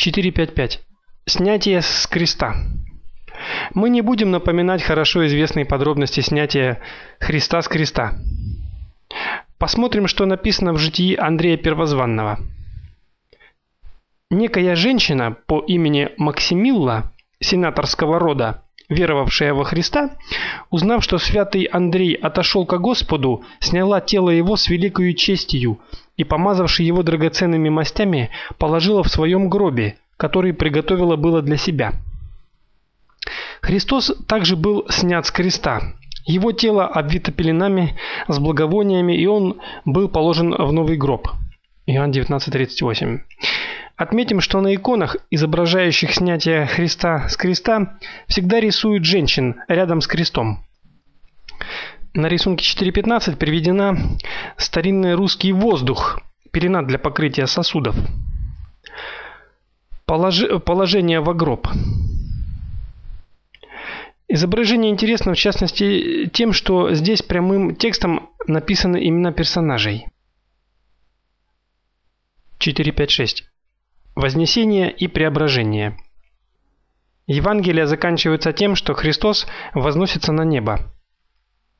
455. Снятие с креста. Мы не будем напоминать хорошо известные подробности снятия Христа с креста. Посмотрим, что написано в житии Андрея Первозванного. Некая женщина по имени Максимилла, сенаторского рода, веровавшая во Христа, узнав, что святый Андрей отошел ко Господу, сняла тело его с великою честью и, помазавши его драгоценными мастями, положила в своем гробе, который приготовила было для себя. Христос также был снят с креста, его тело обвито пеленами с благовониями, и он был положен в новый гроб. Иоанн 19:38. Отметим, что на иконах, изображающих снятие Христа с креста, всегда рисуют женщин рядом с крестом. На рисунке 4.15 приведена старинный русский воздух, пелена для покрытия сосудов. Положи, положение в гроб. Изображение интересно в частности тем, что здесь прямым текстом написаны имена персонажей. 456. Вознесение и преображение. Евангелие заканчивается тем, что Христос возносится на небо.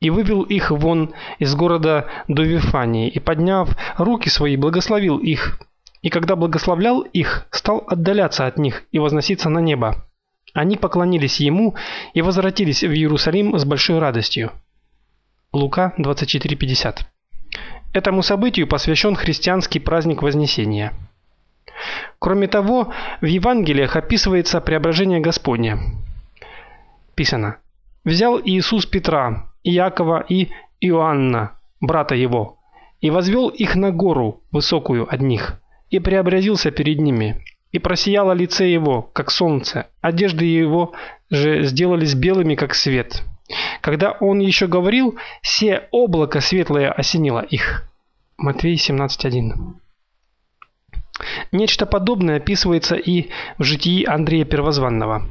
И вывел их вон из города до Вифании, и подняв руки свои, благословил их. И когда благословлял их, стал отдаляться от них и возноситься на небо. Они поклонились ему и возвратились в Иерусалим с большой радостью. Лука 24:50. Этому событию посвящен христианский праздник Вознесения. Кроме того, в Евангелиях описывается преображение Господне. Писано: Взял Иисус Петра, Иакова и Иоанна, брата его, и возвел их на гору высокую от них, и преобразился перед ними, и просияло лице его, как солнце, одежды его же сделались белыми, как свет. Когда он еще говорил, все облако светлое осенило их. Матвей 17:1. Нечто подобное описывается и в житии Андрея Первозванного.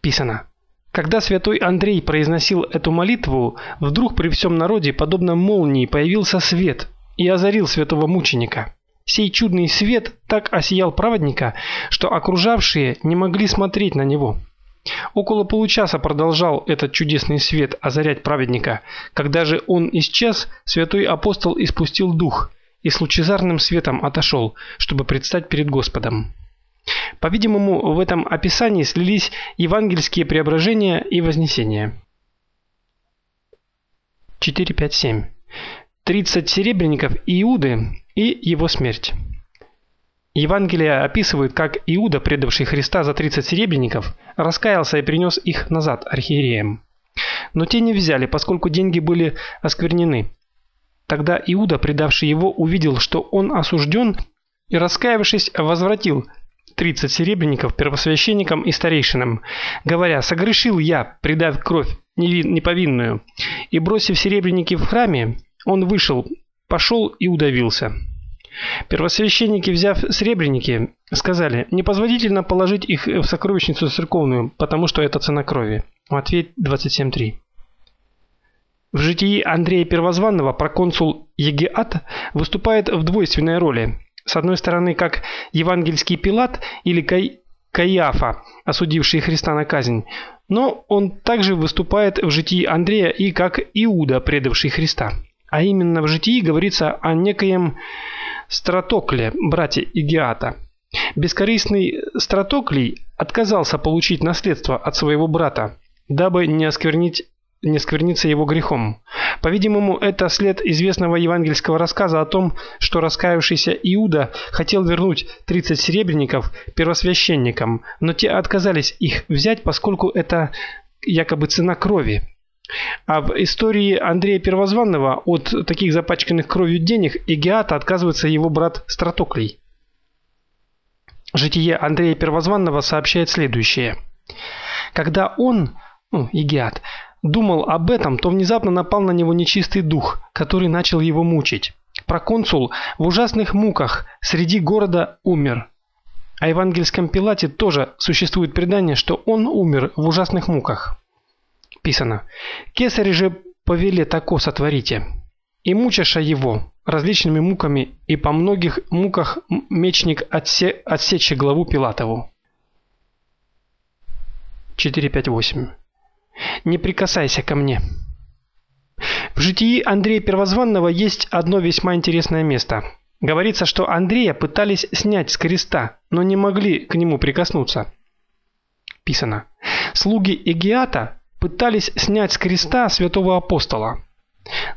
Писано: когда святой Андрей произносил эту молитву, вдруг при всем народе, подобно молнии, появился свет и озарил святого мученика. Сей чудный свет так осиял праведника, что окружавшие не могли смотреть на него. Около получаса продолжал этот чудесный свет озарять праведника. Когда же он исчез, святой апостол испустил дух и с лучезарным светом отошел, чтобы предстать перед Господом. По-видимому, в этом описании слились евангельские преображения и вознесения. 457. 30 серебряников Иуды и его смерть. Евангелие описывает, как Иуда, предавший Христа за 30 серебряников, раскаялся и принес их назад архиереям. Но те не взяли, поскольку деньги были осквернены. Тогда Иуда, предавший его, увидел, что он осужден, и раскаявшись, возвратил 30 серебряников первосвященникам и старейшинам, говоря: "Согрешил я, предав кровь неповинную". И бросив серебряники в храме, он вышел, пошел и удавился. Первосвященники, взяв сребреники, сказали: "Не позволительно положить их в сокровищницу церковную, потому что это цена крови". Матфей 27:3. В житии Андрея Первозванного проконсул Егиат выступает в двойственной роли. С одной стороны, как евангельский Пилат или Кай Каиафа, осудивший Христа на казнь, но он также выступает в житии Андрея и как Иуда, предавший Христа. А именно в житии говорится о некоем Стратокле, брате Игиата. Бескорыстный Стратоклий отказался получить наследство от своего брата, дабы не осквернить не скверниться его грехом. По-видимому, это след известного евангельского рассказа о том, что раскаявшийся Иуда хотел вернуть 30 серебряников первосвященникам, но те отказались их взять, поскольку это якобы цена крови. А в истории Андрея Первозванного от таких запачканных кровью денег Игиата отказывается его брат Стратоклий. Житие Андрея Первозванного сообщает следующее: Когда он, ну, Игиат, думал об этом, то внезапно напал на него нечистый дух, который начал его мучить. Проконсул в ужасных муках среди города умер. О евангельском Пилате тоже существует предание, что он умер в ужасных муках писано: "Кесарь же повеле тако сотворите, и мучаша его, различными муками, и по многих муках мечник отсе отсече главу Пилатову. 458. Не прикасайся ко мне. В житии Андрея Первозванного есть одно весьма интересное место. Говорится, что Андрея пытались снять с креста, но не могли к нему прикоснуться. Писано: Слуги Эгиата пытались снять с креста святого апостола,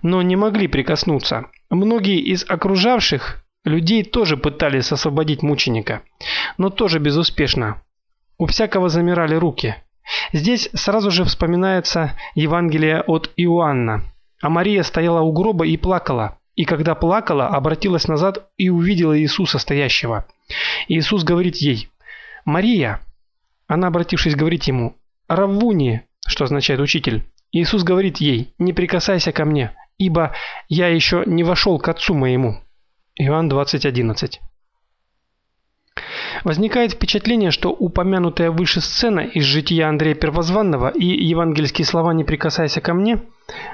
но не могли прикоснуться. Многие из окружавших людей тоже пытались освободить мученика, но тоже безуспешно. У всякого замирали руки. Здесь сразу же вспоминается Евангелие от Иоанна. А Мария стояла у гроба и плакала, и когда плакала, обратилась назад и увидела Иисуса стоящего. Иисус говорит ей: "Мария". Она, обратившись, говорит ему: "Раввуни", что означает учитель. Иисус говорит ей: "Не прикасайся ко мне, ибо я еще не вошел к Отцу моему". Иоанн 20:11. Возникает впечатление, что упомянутая выше сцена из жития Андрея Первозванного и евангельские слова «не прикасайся ко мне»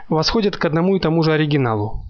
восходят к одному и тому же оригиналу.